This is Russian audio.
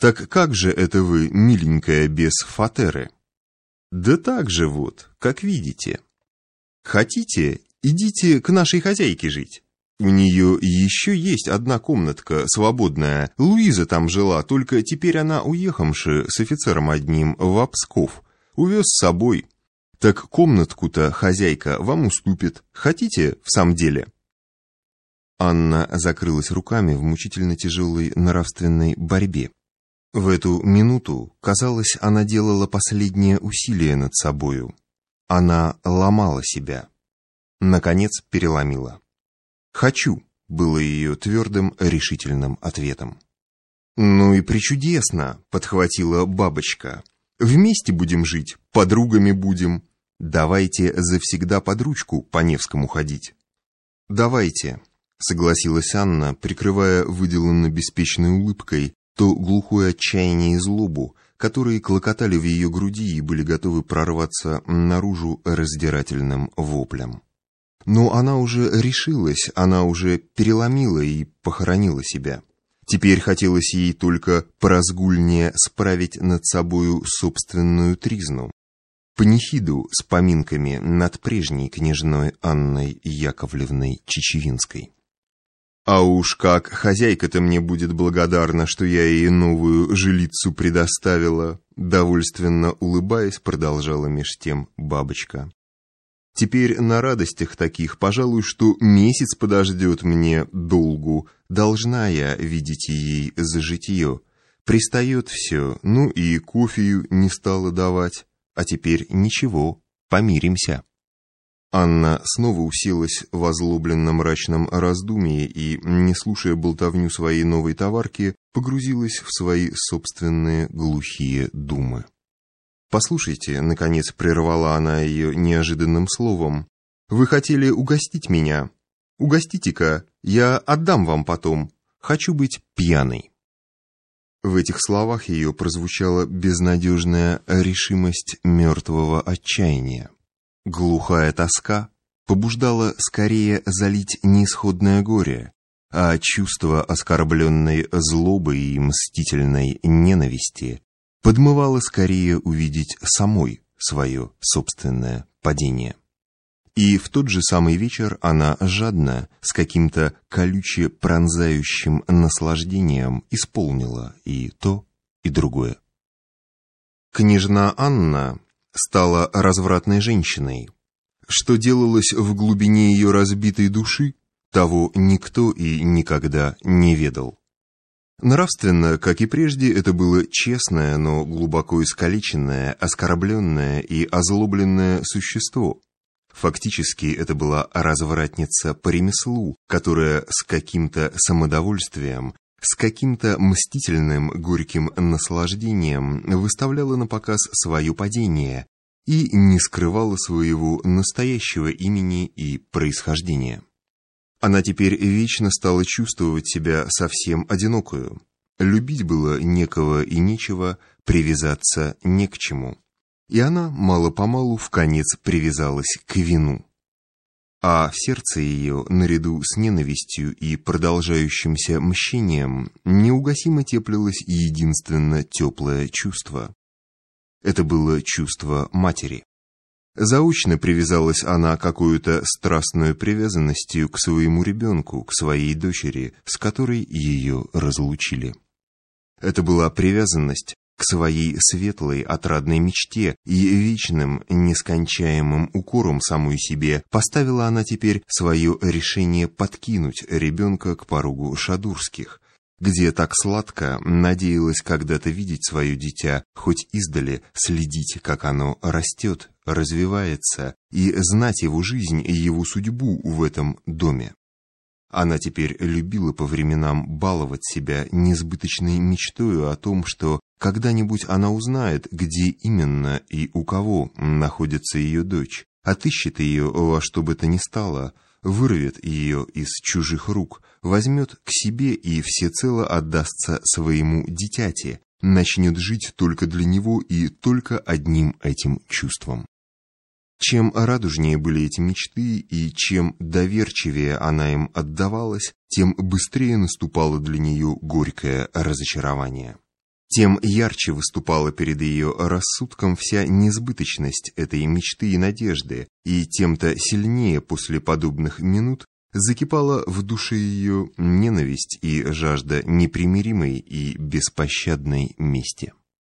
«Так как же это вы, миленькая, без фатеры?» «Да так же вот, как видите. Хотите, идите к нашей хозяйке жить. У нее еще есть одна комнатка свободная. Луиза там жила, только теперь она, уехавши с офицером одним в Псков, увез с собой. Так комнатку-то хозяйка вам уступит. Хотите в самом деле?» Анна закрылась руками в мучительно тяжелой нравственной борьбе. В эту минуту, казалось, она делала последнее усилие над собою. Она ломала себя. Наконец переломила. «Хочу», — было ее твердым, решительным ответом. «Ну и причудесно», — подхватила бабочка. «Вместе будем жить, подругами будем. Давайте завсегда под ручку по Невскому ходить». «Давайте», — согласилась Анна, прикрывая выделанно беспечной улыбкой то глухое отчаяние и злобу, которые клокотали в ее груди и были готовы прорваться наружу раздирательным воплем. Но она уже решилась, она уже переломила и похоронила себя. Теперь хотелось ей только поразгульнее справить над собою собственную тризну, панихиду с поминками над прежней княжной Анной Яковлевной Чечевинской. А уж как хозяйка-то мне будет благодарна, что я ей новую жилицу предоставила, довольственно улыбаясь, продолжала меж тем бабочка. Теперь на радостях таких, пожалуй, что месяц подождет мне долгу, должна я видеть ей за житье. Пристает все, ну и кофею не стала давать, а теперь ничего, помиримся. Анна снова уселась в озлобленном мрачном раздумье и, не слушая болтовню своей новой товарки, погрузилась в свои собственные глухие думы. «Послушайте», — наконец прервала она ее неожиданным словом, «вы хотели угостить меня? Угостите-ка, я отдам вам потом. Хочу быть пьяной». В этих словах ее прозвучала безнадежная решимость мертвого отчаяния. Глухая тоска побуждала скорее залить неисходное горе, а чувство оскорбленной злобы и мстительной ненависти подмывало скорее увидеть самой свое собственное падение. И в тот же самый вечер она жадно, с каким-то колюче пронзающим наслаждением исполнила и то, и другое. Княжна Анна стала развратной женщиной. Что делалось в глубине ее разбитой души, того никто и никогда не ведал. Нравственно, как и прежде, это было честное, но глубоко искалеченное, оскорбленное и озлобленное существо. Фактически это была развратница по ремеслу, которая с каким-то самодовольствием с каким-то мстительным горьким наслаждением выставляла на показ свое падение и не скрывала своего настоящего имени и происхождения. Она теперь вечно стала чувствовать себя совсем одинокую. Любить было некого и нечего, привязаться не к чему. И она мало-помалу в конец привязалась к вину а в сердце ее, наряду с ненавистью и продолжающимся мщением, неугасимо теплилось единственно теплое чувство. Это было чувство матери. Заочно привязалась она какую-то страстную привязанностью к своему ребенку, к своей дочери, с которой ее разлучили. Это была привязанность, к своей светлой отрадной мечте и вечным, нескончаемым укором самой себе поставила она теперь свое решение подкинуть ребенка к порогу Шадурских, где так сладко надеялась когда-то видеть свое дитя, хоть издали следить, как оно растет, развивается, и знать его жизнь и его судьбу в этом доме. Она теперь любила по временам баловать себя несбыточной мечтою о том, что когда-нибудь она узнает, где именно и у кого находится ее дочь, отыщет ее во что бы то ни стало, вырвет ее из чужих рук, возьмет к себе и всецело отдастся своему дитяти, начнет жить только для него и только одним этим чувством. Чем радужнее были эти мечты и чем доверчивее она им отдавалась, тем быстрее наступало для нее горькое разочарование. Тем ярче выступала перед ее рассудком вся несбыточность этой мечты и надежды, и тем-то сильнее после подобных минут закипала в душе ее ненависть и жажда непримиримой и беспощадной мести.